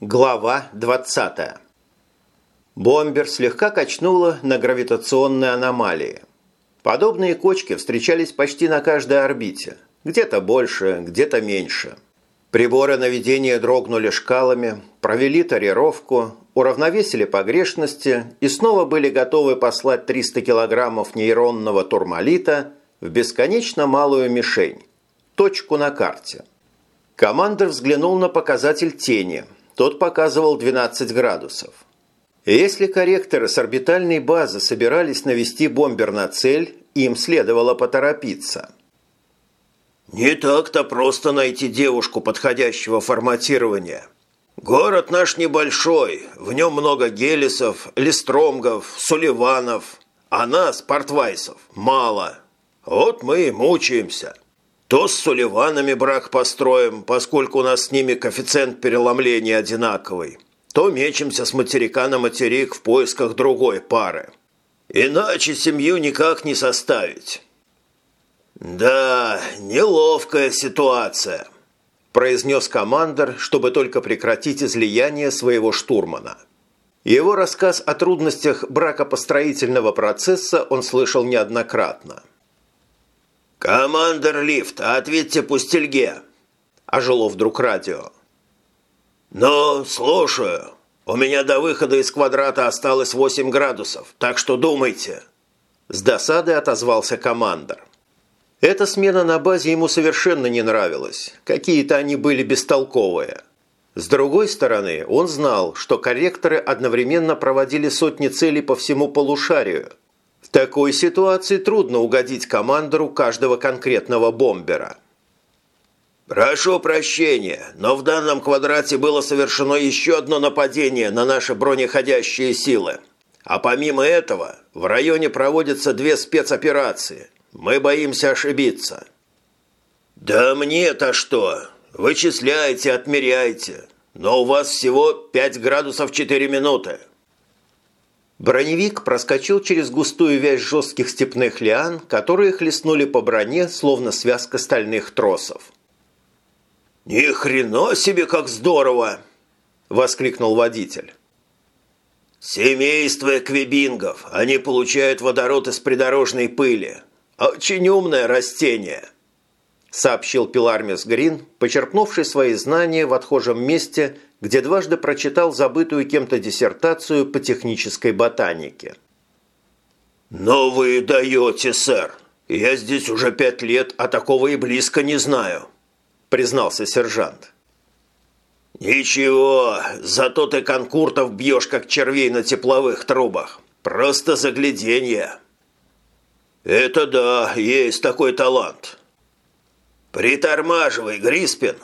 Глава 20. Бомбер слегка качнуло на гравитационной аномалии. Подобные кочки встречались почти на каждой орбите. Где-то больше, где-то меньше. Приборы наведения дрогнули шкалами, провели тарировку, уравновесили погрешности и снова были готовы послать 300 килограммов нейронного турмалита в бесконечно малую мишень – точку на карте. Командир взглянул на показатель тени – тот показывал 12 градусов. Если корректоры с орбитальной базы собирались навести бомбер на цель, им следовало поторопиться. «Не так-то просто найти девушку подходящего форматирования. Город наш небольшой, в нем много гелисов, листромгов, суливанов, а нас, портвайсов, мало. Вот мы и мучаемся». То с Суливанами брак построим, поскольку у нас с ними коэффициент переломления одинаковый, то мечемся с материка на материк в поисках другой пары. Иначе семью никак не составить. «Да, неловкая ситуация», – произнес командор, чтобы только прекратить излияние своего штурмана. Его рассказ о трудностях бракопостроительного процесса он слышал неоднократно. «Командер лифт, ответьте пустельге!» – ожило вдруг радио. «Ну, слушаю. У меня до выхода из квадрата осталось 8 градусов, так что думайте». С досадой отозвался командор. Эта смена на базе ему совершенно не нравилась. Какие-то они были бестолковые. С другой стороны, он знал, что корректоры одновременно проводили сотни целей по всему полушарию – такой ситуации трудно угодить командору каждого конкретного бомбера. «Прошу прощения, но в данном квадрате было совершено еще одно нападение на наши бронеходящие силы. А помимо этого, в районе проводятся две спецоперации. Мы боимся ошибиться». «Да мне-то что? Вычисляйте, отмеряйте. Но у вас всего 5 градусов 4 минуты. Броневик проскочил через густую вязь жестких степных лиан, которые хлестнули по броне, словно связка стальных тросов. «Ни хрена себе, как здорово!» – воскликнул водитель. «Семейство эквибингов. Они получают водород из придорожной пыли. Очень умное растение», – сообщил Пилармис Грин, почерпнувший свои знания в отхожем месте – где дважды прочитал забытую кем-то диссертацию по технической ботанике. «Но вы даете, сэр! Я здесь уже пять лет, а такого и близко не знаю», – признался сержант. «Ничего, зато ты конкуртов бьешь, как червей на тепловых трубах. Просто загляденье». «Это да, есть такой талант». «Притормаживай, Гриспин!»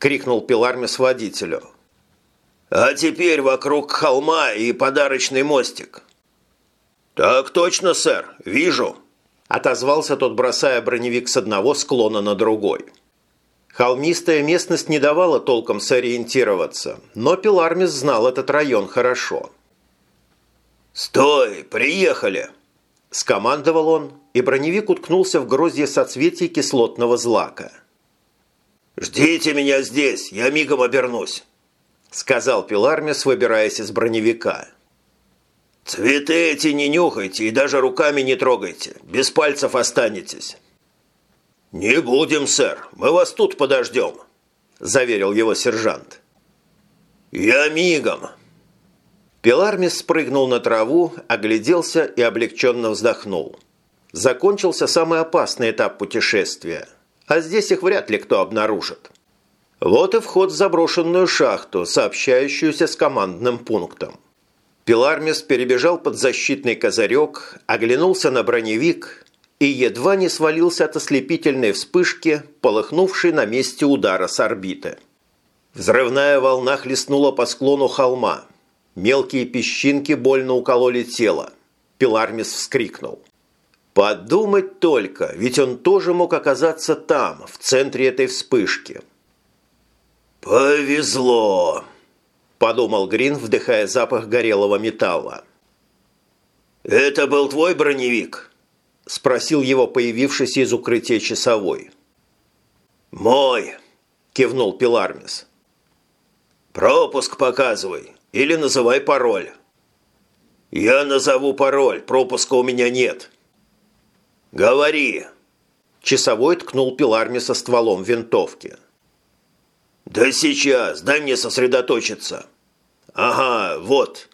крикнул Пилармис водителю. «А теперь вокруг холма и подарочный мостик». «Так точно, сэр, вижу», – отозвался тот, бросая броневик с одного склона на другой. Холмистая местность не давала толком сориентироваться, но Пилармис знал этот район хорошо. «Стой, приехали!» – скомандовал он, и броневик уткнулся в гроздья соцветий кислотного злака – «Ждите меня здесь, я мигом обернусь», – сказал Пилармис, выбираясь из броневика. «Цветы эти не нюхайте и даже руками не трогайте, без пальцев останетесь». «Не будем, сэр, мы вас тут подождем», – заверил его сержант. «Я мигом». Пилармис спрыгнул на траву, огляделся и облегченно вздохнул. Закончился самый опасный этап путешествия – а здесь их вряд ли кто обнаружит. Вот и вход в заброшенную шахту, сообщающуюся с командным пунктом. Пилармис перебежал под защитный козырек, оглянулся на броневик и едва не свалился от ослепительной вспышки, полыхнувшей на месте удара с орбиты. Взрывная волна хлестнула по склону холма. Мелкие песчинки больно укололи тело. Пилармис вскрикнул. Подумать только, ведь он тоже мог оказаться там, в центре этой вспышки. «Повезло!» – подумал Грин, вдыхая запах горелого металла. «Это был твой броневик?» – спросил его появившийся из укрытия часовой. «Мой!» – кивнул Пилармис. Пропуск показывай или называй пароль». «Я назову пароль, пропуска у меня нет». «Говори». Часовой ткнул Пиларми со стволом винтовки. «Да сейчас, дай мне сосредоточиться». «Ага, вот.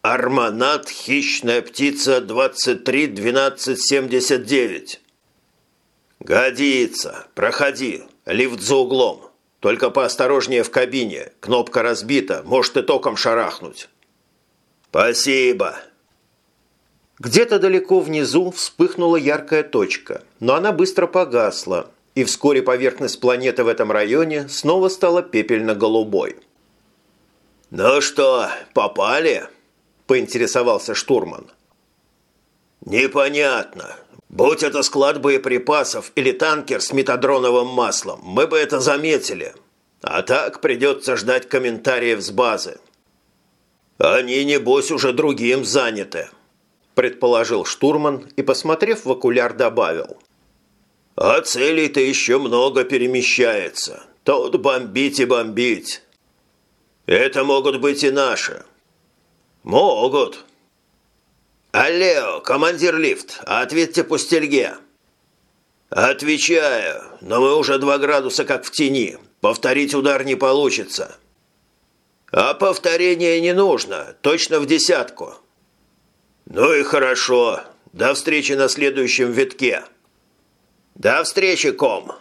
Арманат, хищная птица, 23-12-79». «Годится. Проходи. Лифт за углом. Только поосторожнее в кабине. Кнопка разбита. Может и током шарахнуть». «Спасибо». Где-то далеко внизу вспыхнула яркая точка, но она быстро погасла, и вскоре поверхность планеты в этом районе снова стала пепельно-голубой. «Ну что, попали?» – поинтересовался штурман. «Непонятно. Будь это склад боеприпасов или танкер с метадроновым маслом, мы бы это заметили. А так придется ждать комментариев с базы». «Они, небось, уже другим заняты», – предположил штурман и, посмотрев в окуляр, добавил. «А целей-то еще много перемещается. Тут бомбить и бомбить. Это могут быть и наши». «Могут». «Аллео, командир лифт, ответьте пустельге». «Отвечаю, но мы уже два градуса как в тени. Повторить удар не получится». «А повторения не нужно, точно в десятку». «Ну и хорошо. До встречи на следующем витке». «До встречи, ком!»